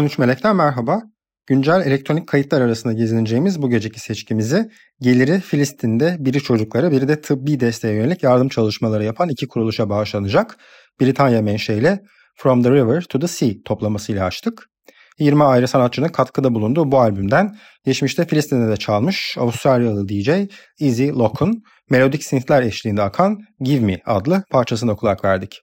13 Melek'ten merhaba. Güncel elektronik kayıtlar arasında gezineceğimiz bu geceki seçkimizi geliri Filistin'de biri çocuklara biri de tıbbi desteğe yönelik yardım çalışmaları yapan iki kuruluşa bağışlanacak Britanya menşeili From the River to the Sea toplamasıyla açtık. 20 ayrı sanatçının katkıda bulunduğu bu albümden geçmişte Filistin'de de çalmış Avustralyalı DJ Easy Lock'un melodik synthler eşliğinde akan Give Me adlı parçasına kulak verdik.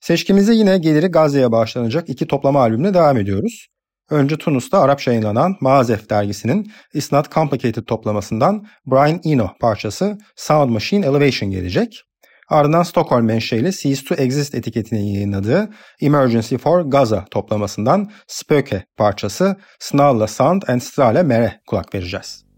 Seçkimize yine geliri Gazze'ye bağışlanacak iki toplama albümüne devam ediyoruz. Önce Tunus'ta Arapça yayınlanan Maazef dergisinin It's Not Complicated toplamasından Brian Eno parçası Sound Machine Elevation gelecek. Ardından Stockholm menşeli Cease to Exist etiketini yayınladığı Emergency for Gaza toplamasından Spöke parçası Snarla Sound and Strale Mere kulak vereceğiz.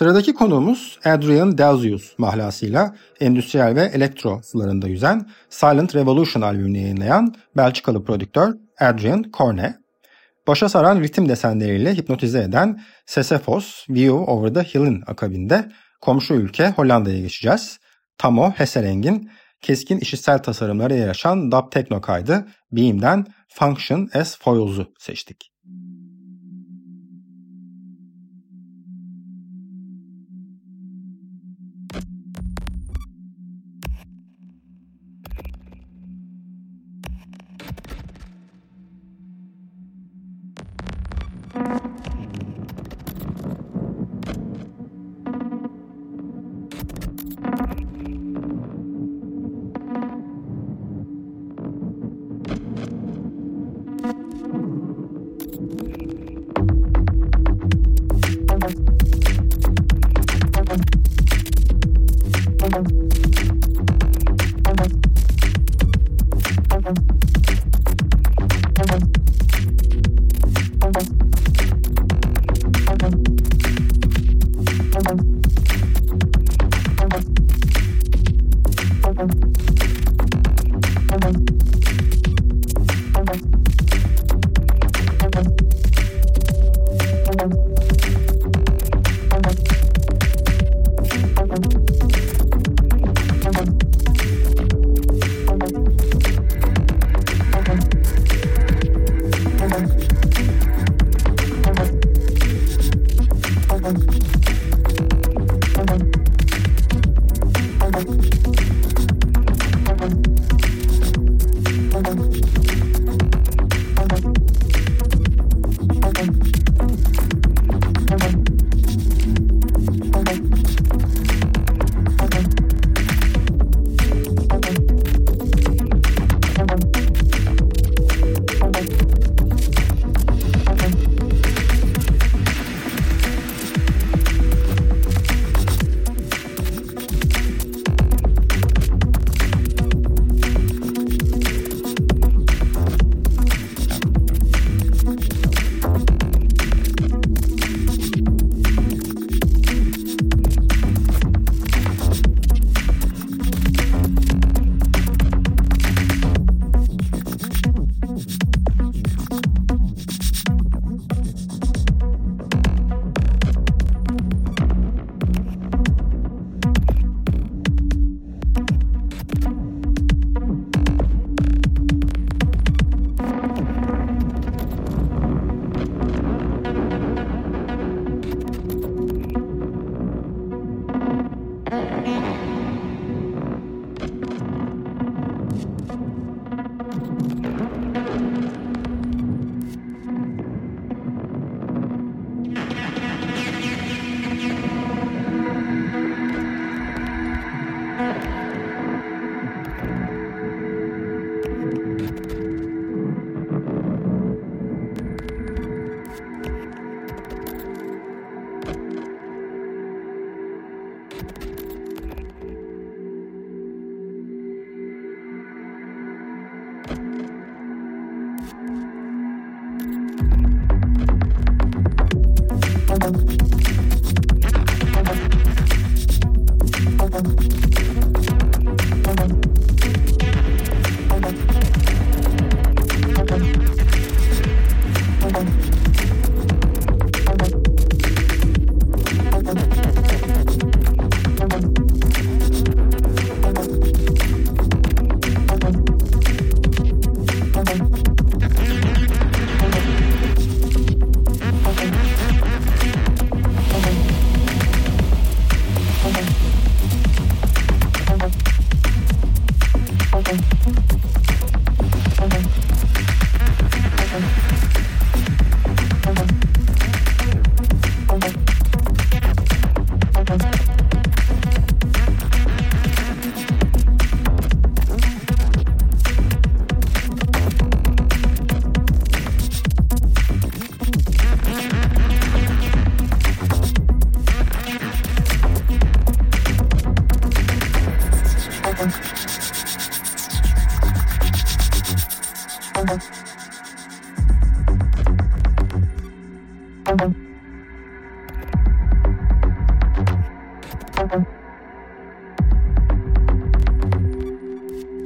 Sıradaki konuğumuz Adrian Delzius mahlasıyla endüstriyel ve elektro sularında yüzen Silent Revolution albümünü yayınlayan Belçikalı prodüktör Adrian Corne. Başa saran ritim desenleriyle hipnotize eden Sesefos, View Over the Hill'in akabinde komşu ülke Hollanda'ya geçeceğiz. Tamo Hesseleng'in keskin işitsel tasarımlara yer dub tekno kaydı Beam'den Function as Foils'u seçtik. Aho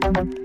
Thank you.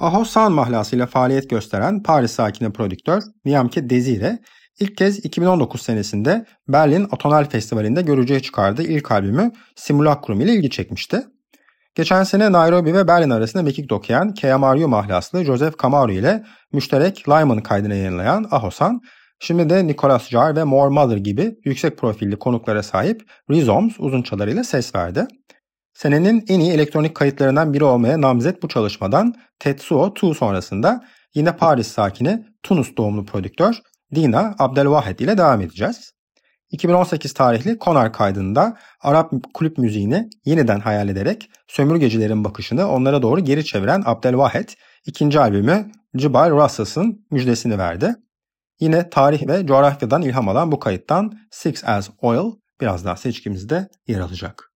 Sound mahlasıyla faaliyet gösteren Paris sakini prodüktör Niamke Desire ilk kez 2019 senesinde Berlin Atonal Festivali'nde görücüye çıkardığı ilk albümü Simulacrum ile ilgi çekmişti. Geçen sene Nairobi ve Berlin arasında mekik dokuyan KMRU mahlaslı Joseph Kamaru ile müşterek Lyman kaydını yayınlayan Ahosan, şimdi de Nicholas Jar ve More Mother gibi yüksek profilli konuklara sahip Rhizomes uzunçalarıyla ses verdi. Senenin en iyi elektronik kayıtlarından biri olmaya namzet bu çalışmadan Tetsuo 2 sonrasında yine Paris sakini Tunus doğumlu prodüktör Dina Abdelvahed ile devam edeceğiz. 2018 tarihli Konar kaydında Arap kulüp müziğini yeniden hayal ederek sömürgecilerin bakışını onlara doğru geri çeviren Abdelvahed ikinci albümü Cibal Rassas'ın müjdesini verdi. Yine tarih ve coğrafyadan ilham alan bu kayıttan Six as Oil birazdan seçkimizde yer alacak.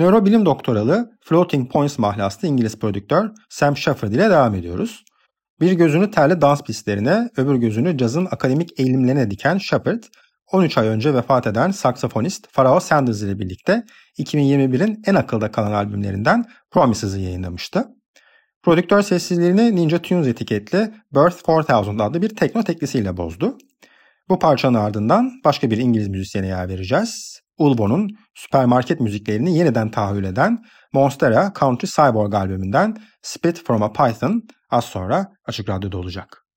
Nörobilim doktoralı Floating Points mahlaslı İngiliz prodüktör Sam Shepard ile devam ediyoruz. Bir gözünü terli dans pistlerine, öbür gözünü cazın akademik eğilimlerine diken Shepard, 13 ay önce vefat eden saksafonist Pharrell Sanders ile birlikte 2021'in en akılda kalan albümlerinden Promises'ı yayınlamıştı. Prodüktör sessizliğini Ninja Tunes etiketli Birth 4000 adlı bir tekno teklisiyle bozdu. Bu parçanın ardından başka bir İngiliz müzisyene yer vereceğiz. Ulbo'nun süpermarket müziklerini yeniden tahayyül eden Monstera Country Cyborg albümünden Spit from a Python az sonra Açık Radyo'da olacak.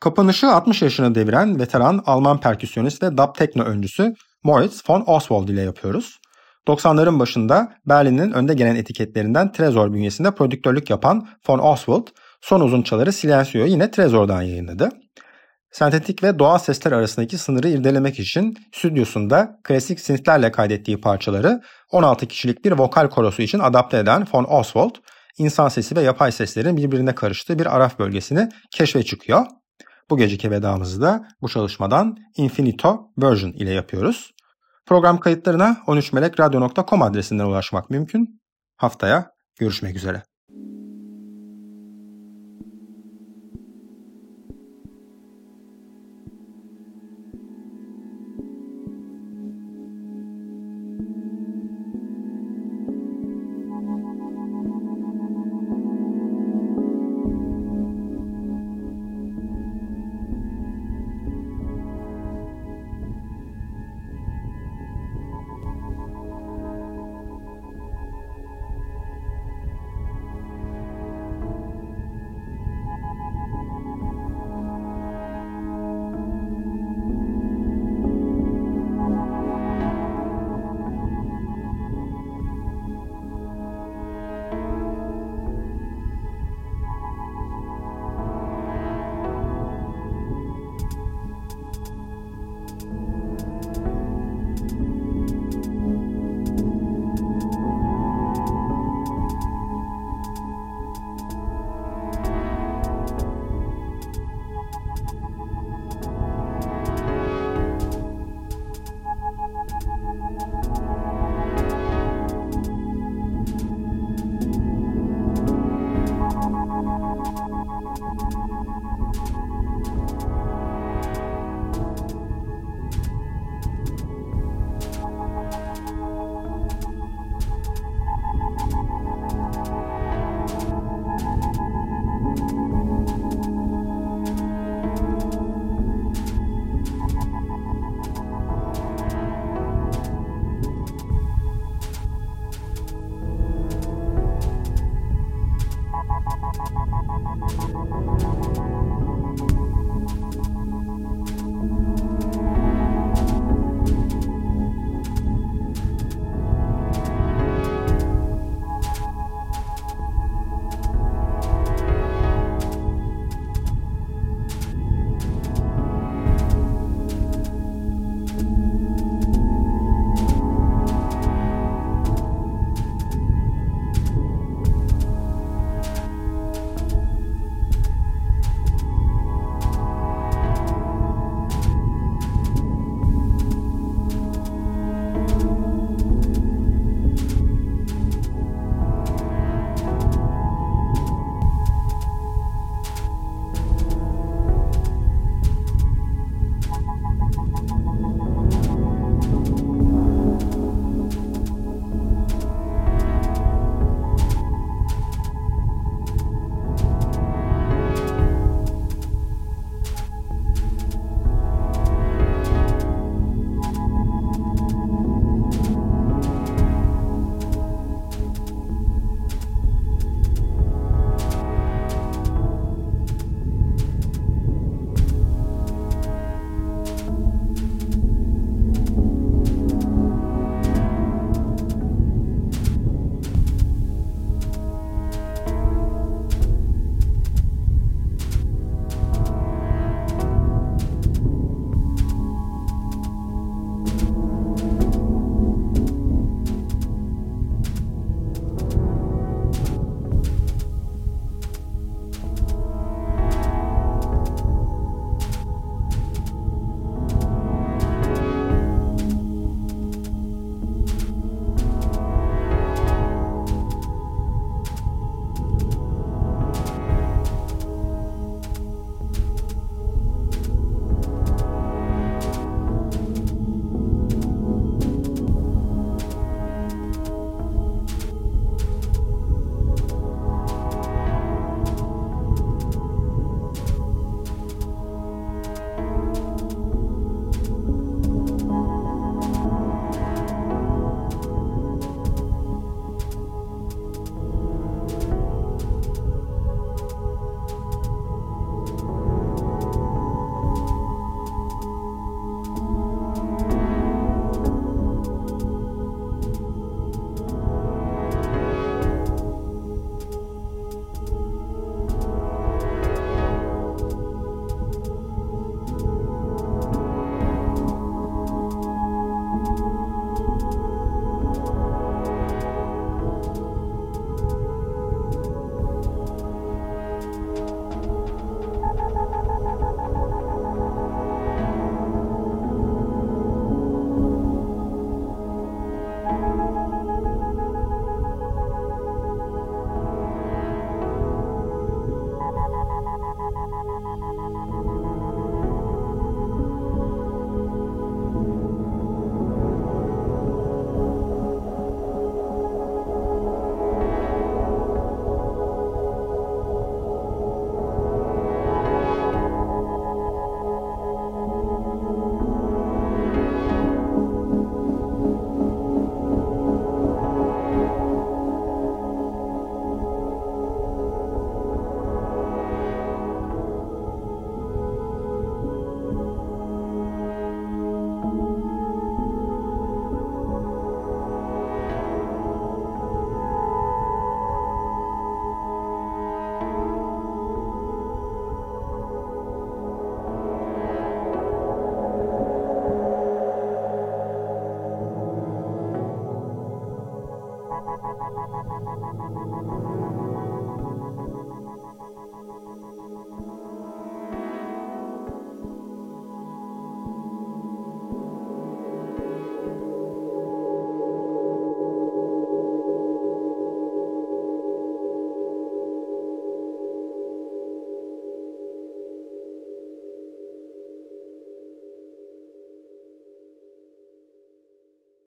Kapanışı 60 yaşına deviren veteran Alman perküsyonist ve dub tekno öncüsü Moritz von Oswald ile yapıyoruz. 90'ların başında Berlin'in önde gelen etiketlerinden Trezor bünyesinde prodüktörlük yapan von Oswald son uzunçaları Silencio'yu yine Trezor'dan yayınladı. Sentetik ve doğal sesler arasındaki sınırı irdelemek için stüdyosunda klasik synthlerle kaydettiği parçaları 16 kişilik bir vokal korosu için adapte eden von Oswald, insan sesi ve yapay seslerin birbirine karıştığı bir araf bölgesini keşfe çıkıyor. Bu geceki vedamızı da bu çalışmadan Infinito Version ile yapıyoruz. Program kayıtlarına 13melekradyo.com adresinden ulaşmak mümkün. Haftaya görüşmek üzere.